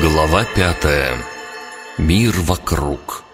Глава пятая. Мир вокруг.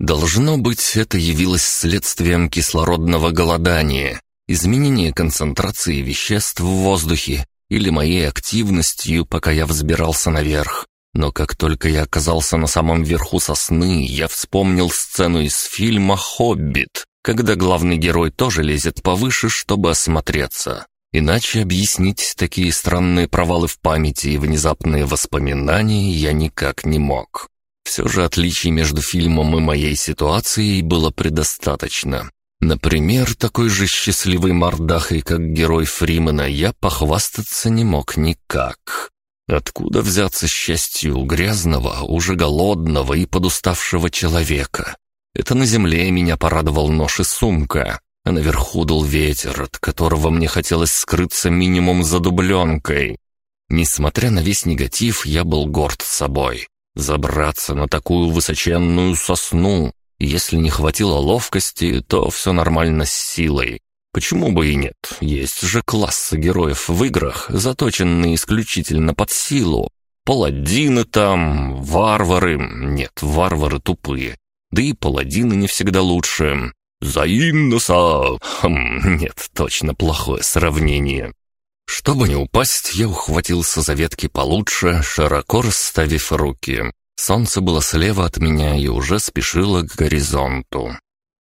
Должно быть, это явилось следствием кислородного голодания, изменения концентрации веществ в воздухе или моей активностью, пока я взбирался наверх. Но как только я оказался на самом верху сосны, я вспомнил сцену из фильма «Хоббит», когда главный герой тоже лезет повыше, чтобы осмотреться. Иначе объяснить такие странные провалы в памяти и внезапные воспоминания я никак не мог. Все же отличий между фильмом и моей ситуацией было предостаточно. Например, такой же счастливой мордахой, как герой Фримена, я похвастаться не мог никак. Откуда взяться счастью у грязного, уже голодного и подуставшего человека? Это на земле меня порадовал нож и сумка, а наверху дул ветер, от которого мне хотелось скрыться минимум за дубленкой. Несмотря на весь негатив, я был горд собой. Забраться на такую высоченную сосну, если не хватило ловкости, то все нормально с силой. Почему бы и нет? Есть же классы героев в играх, заточенные исключительно под силу. Паладины там, варвары... Нет, варвары тупые. Да и паладины не всегда лучше. «Заинноса!» хм, Нет, точно плохое сравнение. Чтобы не упасть, я ухватился за ветки получше, широко расставив руки. Солнце было слева от меня и уже спешило к горизонту.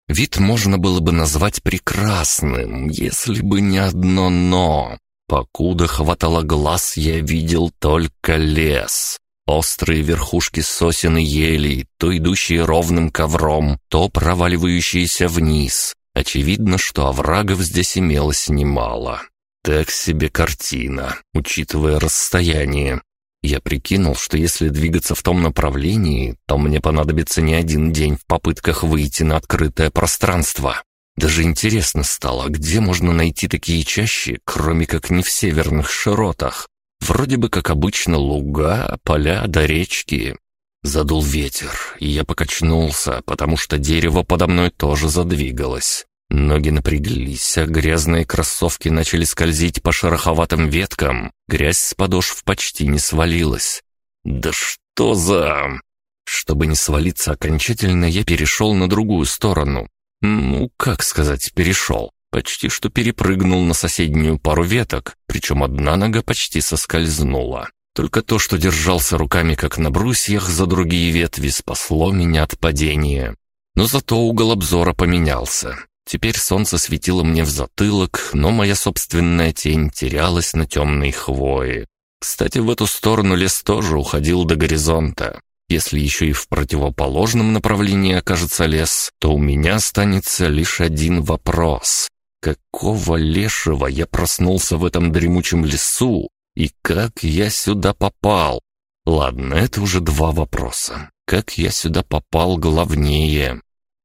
Вид можно было бы назвать прекрасным, если бы не одно «но». Покуда хватало глаз, я видел только лес. Острые верхушки сосен и елей, то идущие ровным ковром, то проваливающиеся вниз. Очевидно, что оврагов здесь имелось немало. Так себе картина, учитывая расстояние. Я прикинул, что если двигаться в том направлении, то мне понадобится не один день в попытках выйти на открытое пространство. Даже интересно стало, где можно найти такие чащи, кроме как не в северных широтах. Вроде бы, как обычно, луга, поля до речки. Задул ветер, и я покачнулся, потому что дерево подо мной тоже задвигалось. Ноги напряглись, а грязные кроссовки начали скользить по шероховатым веткам. Грязь с подошв почти не свалилась. «Да что за...» Чтобы не свалиться окончательно, я перешел на другую сторону. Ну, как сказать, перешел. Почти что перепрыгнул на соседнюю пару веток, причем одна нога почти соскользнула. Только то, что держался руками как на брусьях за другие ветви, спасло меня от падения. Но зато угол обзора поменялся. Теперь солнце светило мне в затылок, но моя собственная тень терялась на темной хвое. Кстати, в эту сторону лес тоже уходил до горизонта. Если еще и в противоположном направлении окажется лес, то у меня останется лишь один вопрос. Какого лешего я проснулся в этом дремучем лесу? И как я сюда попал? Ладно, это уже два вопроса. Как я сюда попал главнее?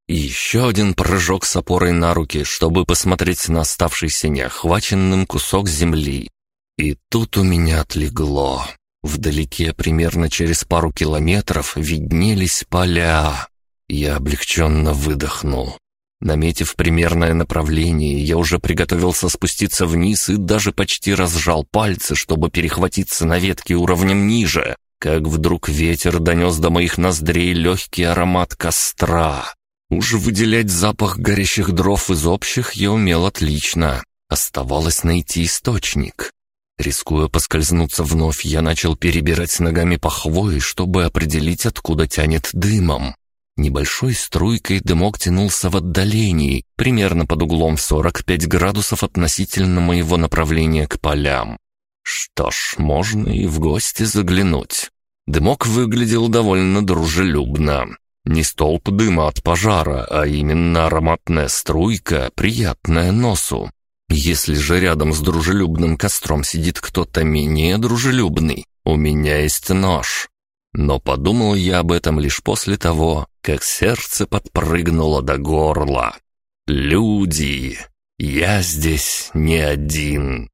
И еще один прыжок с опорой на руки, чтобы посмотреть на оставшийся неохваченным кусок земли. И тут у меня отлегло. Вдалеке, примерно через пару километров, виднелись поля. Я облегченно выдохнул. Наметив примерное направление, я уже приготовился спуститься вниз и даже почти разжал пальцы, чтобы перехватиться на ветке уровнем ниже, как вдруг ветер донес до моих ноздрей легкий аромат костра. Уж выделять запах горящих дров из общих я умел отлично. Оставалось найти источник. Рискуя поскользнуться вновь, я начал перебирать ногами по хвое, чтобы определить, откуда тянет дымом. Небольшой струйкой дымок тянулся в отдалении, примерно под углом в 45 градусов относительно моего направления к полям. Что ж, можно и в гости заглянуть. Дымок выглядел довольно дружелюбно. Не столб дыма от пожара, а именно ароматная струйка, приятная носу. Если же рядом с дружелюбным костром сидит кто-то менее дружелюбный, у меня есть нож. Но подумал я об этом лишь после того, как сердце подпрыгнуло до горла. «Люди! Я здесь не один!»